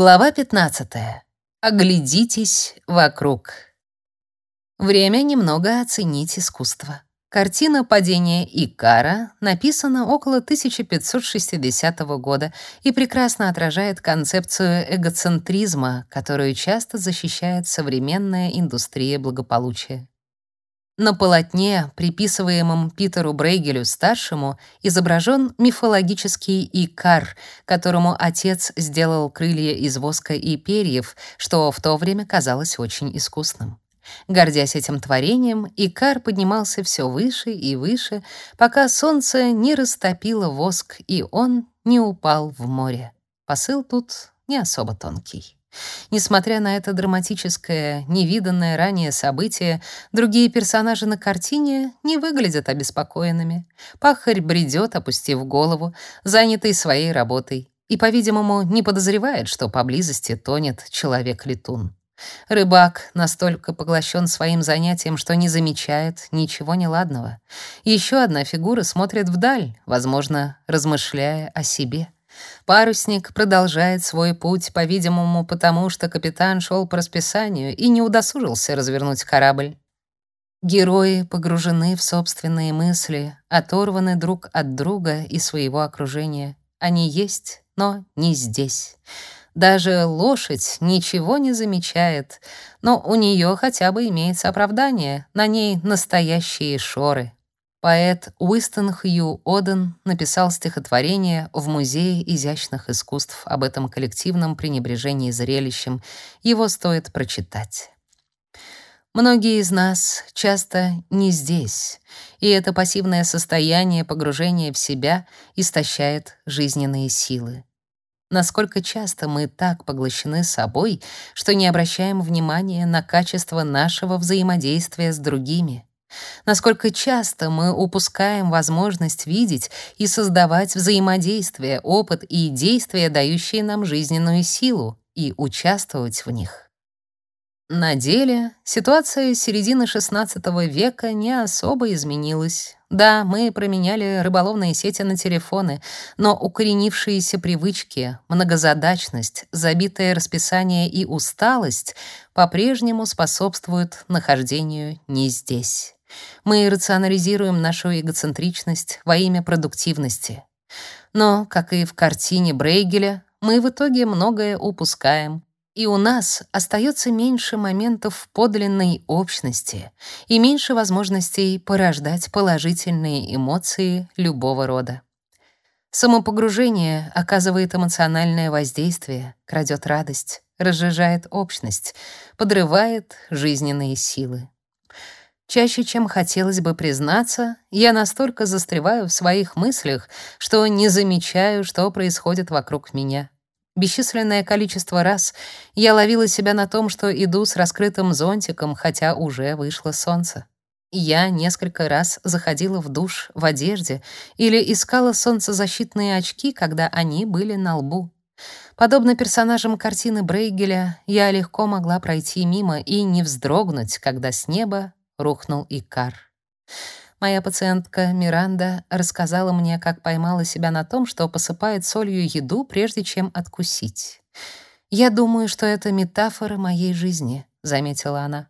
Глава 15. Оглядитесь вокруг. Время немного оценить искусство. Картина «Падение Икара» написана около 1560 года и прекрасно отражает концепцию эгоцентризма, которую часто защищает современная индустрия благополучия. На полотне, приписываемом Питеру Брейгелю-старшему, изображен мифологический Икар, которому отец сделал крылья из воска и перьев, что в то время казалось очень искусным. Гордясь этим творением, Икар поднимался все выше и выше, пока солнце не растопило воск, и он не упал в море. Посыл тут не особо тонкий. Несмотря на это драматическое, невиданное ранее событие, другие персонажи на картине не выглядят обеспокоенными. Пахарь бредет, опустив голову, занятый своей работой, и, по-видимому, не подозревает, что поблизости тонет человек-летун. Рыбак настолько поглощен своим занятием, что не замечает ничего неладного. Еще одна фигура смотрит вдаль, возможно, размышляя о себе. Парусник продолжает свой путь, по-видимому, потому что капитан шел по расписанию и не удосужился развернуть корабль. Герои погружены в собственные мысли, оторваны друг от друга и своего окружения. Они есть, но не здесь. Даже лошадь ничего не замечает, но у нее хотя бы имеется оправдание, на ней настоящие шоры. Поэт Уистон Хью Оден написал стихотворение в Музее изящных искусств об этом коллективном пренебрежении зрелищем. Его стоит прочитать. Многие из нас часто не здесь, и это пассивное состояние погружения в себя истощает жизненные силы. Насколько часто мы так поглощены собой, что не обращаем внимания на качество нашего взаимодействия с другими — Насколько часто мы упускаем возможность видеть и создавать взаимодействие, опыт и действия, дающие нам жизненную силу, и участвовать в них. На деле ситуация середины XVI века не особо изменилась. Да, мы променяли рыболовные сети на телефоны, но укоренившиеся привычки, многозадачность, забитое расписание и усталость по-прежнему способствуют нахождению не здесь. Мы рационализируем нашу эгоцентричность во имя продуктивности. Но, как и в картине Брейгеля, мы в итоге многое упускаем, и у нас остается меньше моментов подлинной общности и меньше возможностей порождать положительные эмоции любого рода. Самопогружение оказывает эмоциональное воздействие, крадет радость, разжижает общность, подрывает жизненные силы. Чаще, чем хотелось бы признаться, я настолько застреваю в своих мыслях, что не замечаю, что происходит вокруг меня. Бесчисленное количество раз я ловила себя на том, что иду с раскрытым зонтиком, хотя уже вышло солнце. Я несколько раз заходила в душ в одежде или искала солнцезащитные очки, когда они были на лбу. Подобно персонажам картины Брейгеля, я легко могла пройти мимо и не вздрогнуть, когда с неба рухнул Икар. Моя пациентка Миранда рассказала мне, как поймала себя на том, что посыпает солью еду, прежде чем откусить. «Я думаю, что это метафора моей жизни», — заметила она.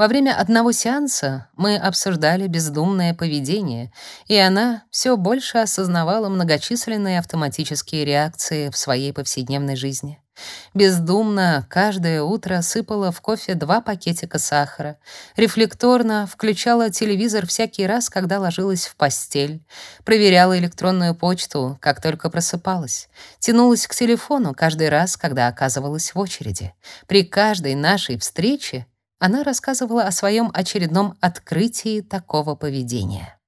Во время одного сеанса мы обсуждали бездумное поведение, и она все больше осознавала многочисленные автоматические реакции в своей повседневной жизни. Бездумно каждое утро сыпала в кофе два пакетика сахара. Рефлекторно включала телевизор всякий раз, когда ложилась в постель. Проверяла электронную почту, как только просыпалась. Тянулась к телефону каждый раз, когда оказывалась в очереди. При каждой нашей встрече она рассказывала о своем очередном открытии такого поведения.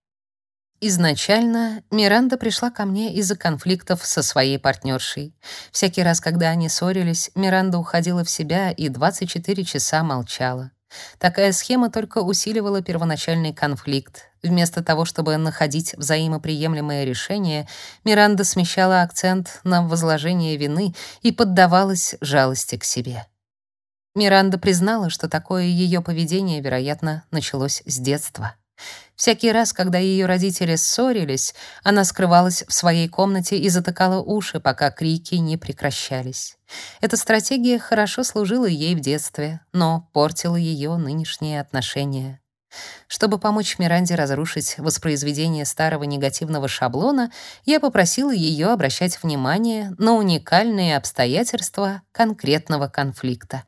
Изначально Миранда пришла ко мне из-за конфликтов со своей партнершей. Всякий раз, когда они ссорились, Миранда уходила в себя и 24 часа молчала. Такая схема только усиливала первоначальный конфликт. Вместо того, чтобы находить взаимоприемлемое решение, Миранда смещала акцент на возложение вины и поддавалась жалости к себе. Миранда признала, что такое ее поведение, вероятно, началось с детства. Всякий раз, когда ее родители ссорились, она скрывалась в своей комнате и затыкала уши, пока крики не прекращались. Эта стратегия хорошо служила ей в детстве, но портила ее нынешние отношения. Чтобы помочь Миранде разрушить воспроизведение старого негативного шаблона, я попросила ее обращать внимание на уникальные обстоятельства конкретного конфликта.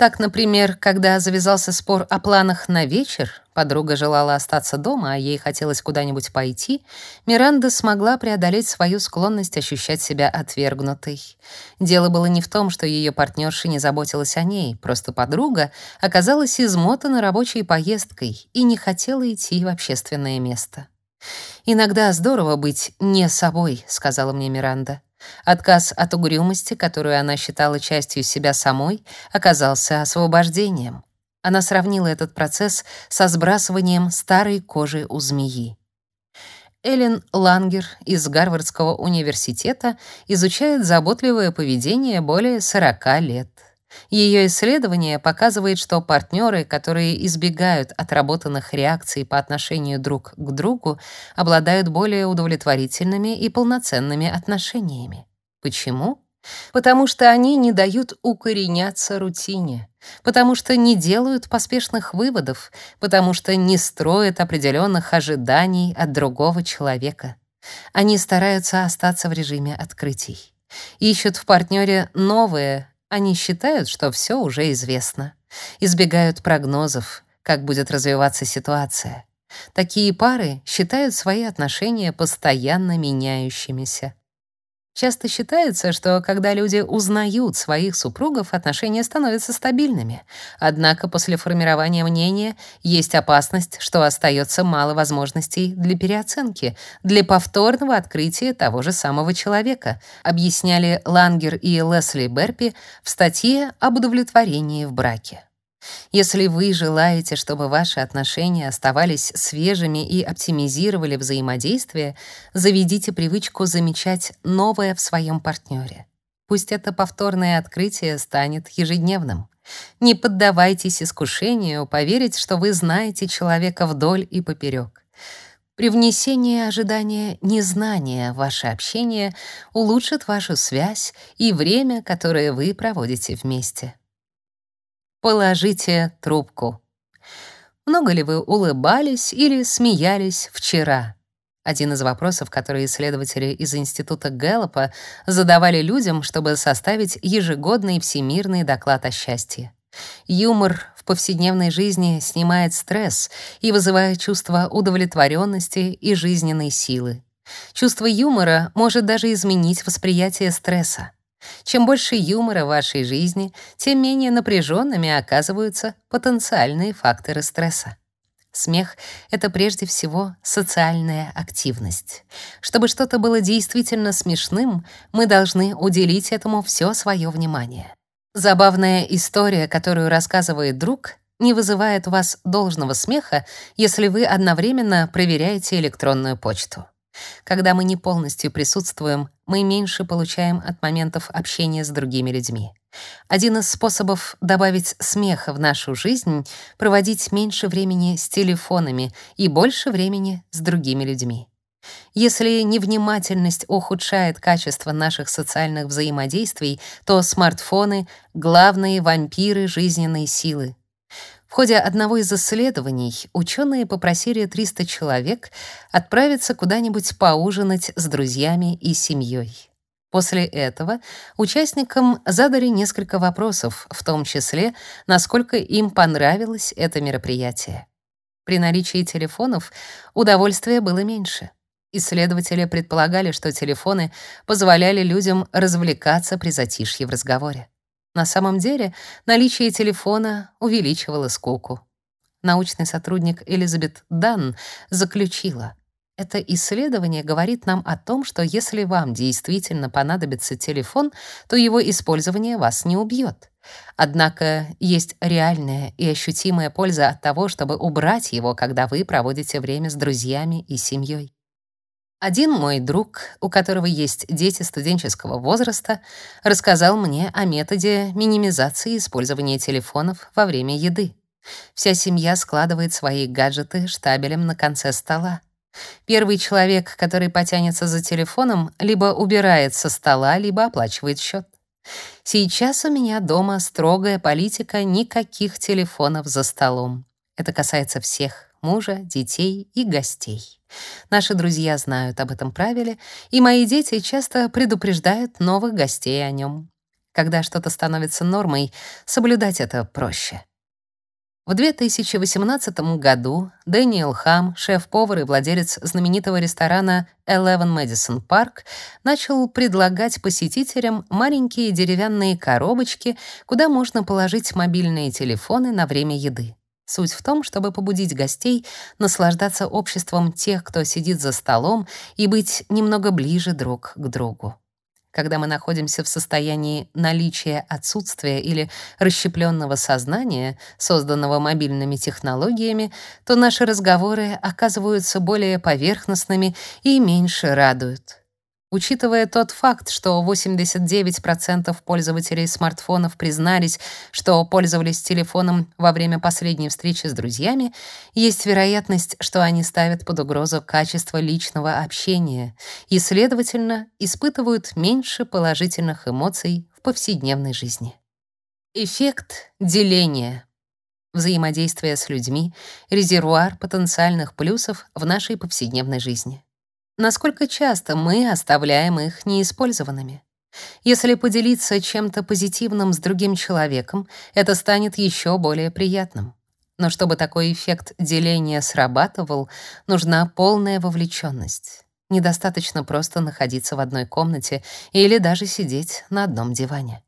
Так, например, когда завязался спор о планах на вечер, подруга желала остаться дома, а ей хотелось куда-нибудь пойти, Миранда смогла преодолеть свою склонность ощущать себя отвергнутой. Дело было не в том, что ее партнерша не заботилась о ней, просто подруга оказалась измотана рабочей поездкой и не хотела идти в общественное место. «Иногда здорово быть не собой», — сказала мне Миранда. Отказ от угрюмости, которую она считала частью себя самой, оказался освобождением. Она сравнила этот процесс со сбрасыванием старой кожи у змеи. Эллен Лангер из Гарвардского университета изучает заботливое поведение более 40 лет. Ее исследование показывает, что партнеры, которые избегают отработанных реакций по отношению друг к другу, обладают более удовлетворительными и полноценными отношениями. Почему? Потому что они не дают укореняться рутине, потому что не делают поспешных выводов, потому что не строят определенных ожиданий от другого человека. Они стараются остаться в режиме открытий. Ищут в партнере новые, они считают, что все уже известно. Избегают прогнозов, как будет развиваться ситуация. Такие пары считают свои отношения постоянно меняющимися. Часто считается, что когда люди узнают своих супругов, отношения становятся стабильными. Однако после формирования мнения есть опасность, что остается мало возможностей для переоценки, для повторного открытия того же самого человека, объясняли Лангер и Лесли Берпи в статье об удовлетворении в браке. Если вы желаете, чтобы ваши отношения оставались свежими и оптимизировали взаимодействие, заведите привычку замечать новое в своем партнере. Пусть это повторное открытие станет ежедневным. Не поддавайтесь искушению поверить, что вы знаете человека вдоль и поперек. Привнесение ожидания незнания в ваше общение улучшит вашу связь и время, которое вы проводите вместе. Положите трубку. Много ли вы улыбались или смеялись вчера? Один из вопросов, которые исследователи из Института Гэллопа задавали людям, чтобы составить ежегодный всемирный доклад о счастье. Юмор в повседневной жизни снимает стресс и вызывает чувство удовлетворенности и жизненной силы. Чувство юмора может даже изменить восприятие стресса. Чем больше юмора в вашей жизни, тем менее напряженными оказываются потенциальные факторы стресса. Смех — это прежде всего социальная активность. Чтобы что-то было действительно смешным, мы должны уделить этому все свое внимание. Забавная история, которую рассказывает друг, не вызывает у вас должного смеха, если вы одновременно проверяете электронную почту. Когда мы не полностью присутствуем, мы меньше получаем от моментов общения с другими людьми. Один из способов добавить смеха в нашу жизнь — проводить меньше времени с телефонами и больше времени с другими людьми. Если невнимательность ухудшает качество наших социальных взаимодействий, то смартфоны — главные вампиры жизненной силы. В ходе одного из исследований ученые попросили 300 человек отправиться куда-нибудь поужинать с друзьями и семьей. После этого участникам задали несколько вопросов, в том числе, насколько им понравилось это мероприятие. При наличии телефонов удовольствия было меньше. Исследователи предполагали, что телефоны позволяли людям развлекаться при затишье в разговоре. На самом деле, наличие телефона увеличивало скуку. Научный сотрудник Элизабет Дан заключила, это исследование говорит нам о том, что если вам действительно понадобится телефон, то его использование вас не убьет. Однако есть реальная и ощутимая польза от того, чтобы убрать его, когда вы проводите время с друзьями и семьей. Один мой друг, у которого есть дети студенческого возраста, рассказал мне о методе минимизации использования телефонов во время еды. Вся семья складывает свои гаджеты штабелем на конце стола. Первый человек, который потянется за телефоном, либо убирает со стола, либо оплачивает счет. Сейчас у меня дома строгая политика никаких телефонов за столом. Это касается всех — мужа, детей и гостей. Наши друзья знают об этом правиле, и мои дети часто предупреждают новых гостей о нем. Когда что-то становится нормой, соблюдать это проще. В 2018 году Дэниел Хам, шеф-повар и владелец знаменитого ресторана Eleven Madison Park, начал предлагать посетителям маленькие деревянные коробочки, куда можно положить мобильные телефоны на время еды. Суть в том, чтобы побудить гостей наслаждаться обществом тех, кто сидит за столом, и быть немного ближе друг к другу. Когда мы находимся в состоянии наличия отсутствия или расщепленного сознания, созданного мобильными технологиями, то наши разговоры оказываются более поверхностными и меньше радуют. Учитывая тот факт, что 89% пользователей смартфонов признались, что пользовались телефоном во время последней встречи с друзьями, есть вероятность, что они ставят под угрозу качество личного общения и, следовательно, испытывают меньше положительных эмоций в повседневной жизни. Эффект деления. Взаимодействие с людьми — резервуар потенциальных плюсов в нашей повседневной жизни. Насколько часто мы оставляем их неиспользованными? Если поделиться чем-то позитивным с другим человеком, это станет еще более приятным. Но чтобы такой эффект деления срабатывал, нужна полная вовлеченность. Недостаточно просто находиться в одной комнате или даже сидеть на одном диване.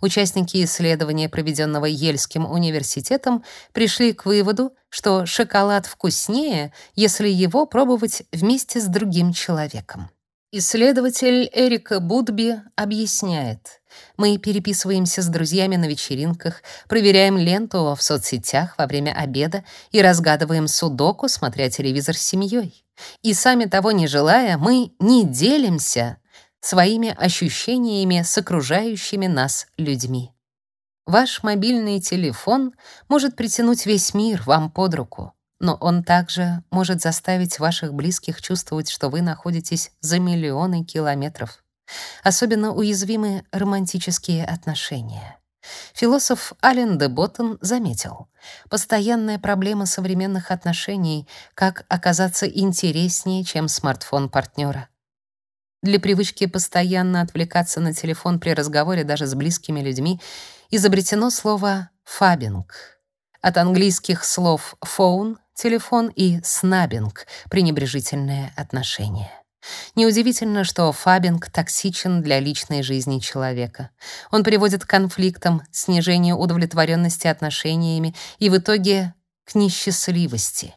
Участники исследования, проведенного Ельским университетом, пришли к выводу, что шоколад вкуснее, если его пробовать вместе с другим человеком. Исследователь Эрика Будби объясняет: мы переписываемся с друзьями на вечеринках, проверяем ленту в соцсетях во время обеда и разгадываем судоку, смотря телевизор с семьей. И сами того не желая, мы не делимся своими ощущениями с окружающими нас людьми. Ваш мобильный телефон может притянуть весь мир вам под руку, но он также может заставить ваших близких чувствовать, что вы находитесь за миллионы километров. Особенно уязвимы романтические отношения. Философ Ален де Боттон заметил, постоянная проблема современных отношений — как оказаться интереснее, чем смартфон партнера. Для привычки постоянно отвлекаться на телефон при разговоре даже с близкими людьми изобретено слово «фабинг». От английских слов «phone» — телефон и «снабинг» — пренебрежительное отношение. Неудивительно, что фабинг токсичен для личной жизни человека. Он приводит к конфликтам, снижению удовлетворенности отношениями и в итоге к несчастливости.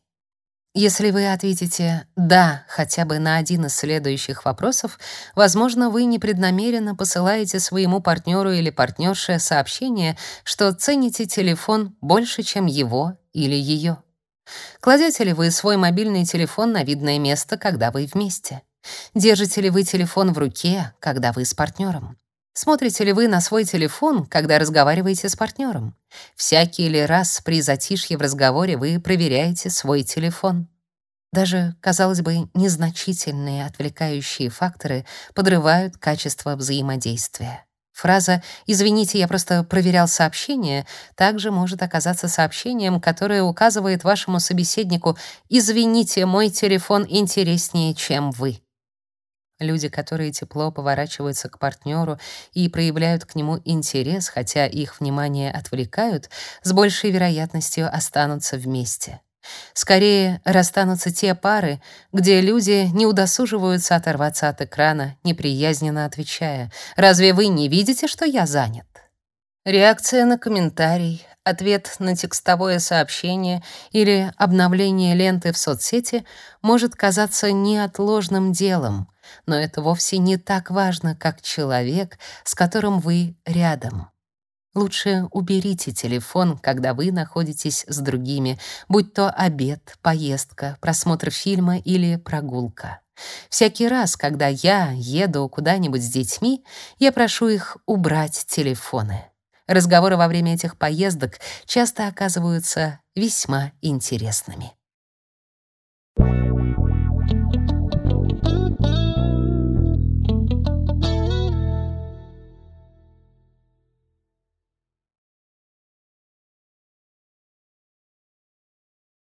Если вы ответите «да» хотя бы на один из следующих вопросов, возможно, вы непреднамеренно посылаете своему партнеру или партнерше сообщение, что цените телефон больше, чем его или ее. Кладете ли вы свой мобильный телефон на видное место, когда вы вместе? Держите ли вы телефон в руке, когда вы с партнером? Смотрите ли вы на свой телефон, когда разговариваете с партнером? Всякий ли раз при затишье в разговоре вы проверяете свой телефон? Даже, казалось бы, незначительные отвлекающие факторы подрывают качество взаимодействия. Фраза «Извините, я просто проверял сообщение» также может оказаться сообщением, которое указывает вашему собеседнику «Извините, мой телефон интереснее, чем вы». Люди, которые тепло поворачиваются к партнеру и проявляют к нему интерес, хотя их внимание отвлекают, с большей вероятностью останутся вместе. Скорее расстанутся те пары, где люди не удосуживаются оторваться от экрана, неприязненно отвечая: "Разве вы не видите, что я занят?" Реакция на комментарий, ответ на текстовое сообщение или обновление ленты в соцсети может казаться неотложным делом, но это вовсе не так важно, как человек, с которым вы рядом. Лучше уберите телефон, когда вы находитесь с другими, будь то обед, поездка, просмотр фильма или прогулка. Всякий раз, когда я еду куда-нибудь с детьми, я прошу их убрать телефоны. Разговоры во время этих поездок часто оказываются весьма интересными.